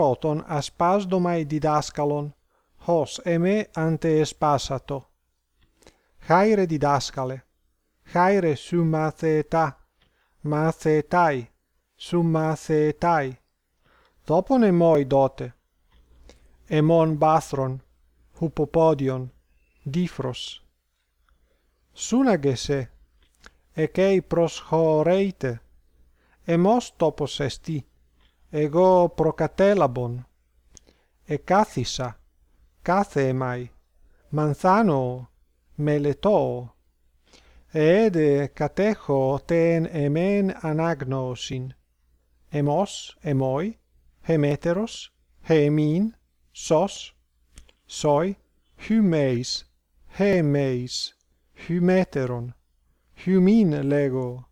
proton ασπάσδωμαι διδάσκαλον, χως εμέ αντε εσπάσατο. Χάιρε διδάσκαλε, χάιρε σου μαθετά, μαθετάι, σου μαθετάι. Δόπον εμόι δότε. Εμόν μπάθρον, χουποπόδιον, δίφρος. Σούναγεσαι, εκέι προσχωρέιτε, εμός τόπος εστί εγώ προκατέλαβον. Εκάθισα, κάθε εμάι, μανθάνο, μελετώ. Έδε κατέχω τεν εμέν ανάγνωσιν. Εμός, εμόι, εμέτερος, εμήν, σος, σοι, χυμέις, χεμέις, χυμέτερον, χυμήν λέγω,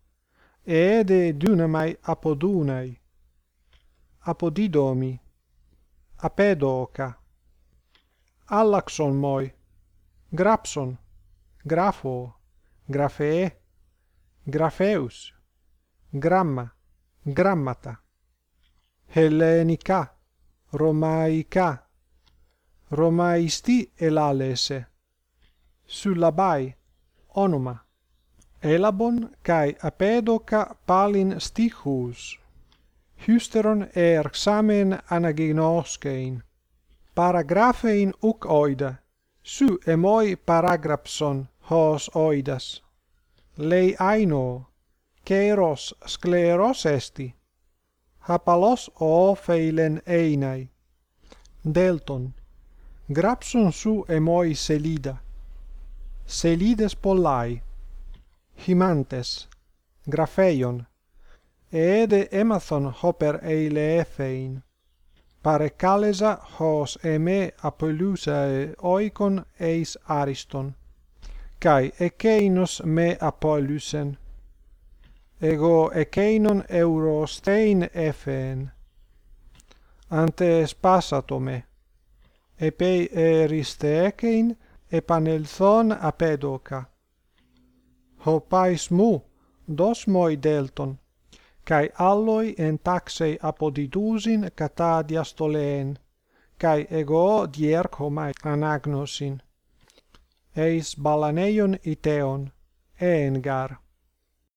έδε δύναμαι από apodidomi, apedoca. allaxon moi, grapson, grapho, graphe, grapheus, gramma, grammata, hellenica, romaica, romaisti elalese, Sullabai, onoma, elabon kai apedoca palin stichus hysteron er xamen anaginoskeen. Paragrafein uc oida. Su emoi paragrapson hos oidas. Lei aino, keros skleros esti. Hapalos o feilen einai. Delton. Grapson su emoi selida. Selides pollai. Himantes. Grafeion. Ede Amazon hopper eile efein. Pare calesa hos eme apolusae oikon eis ariston. Kai ekeinos me apolusen. Ego ekeinon eurostein efeen. Ante spassato me. Epei eristeekein epanelthon apedoca. Hopais mu, dos moi delton kai alloi en entaxei apodidusin κατά διαστολέεν, kai ego dierchomai anagnosin Eis balaneion iteon, engar.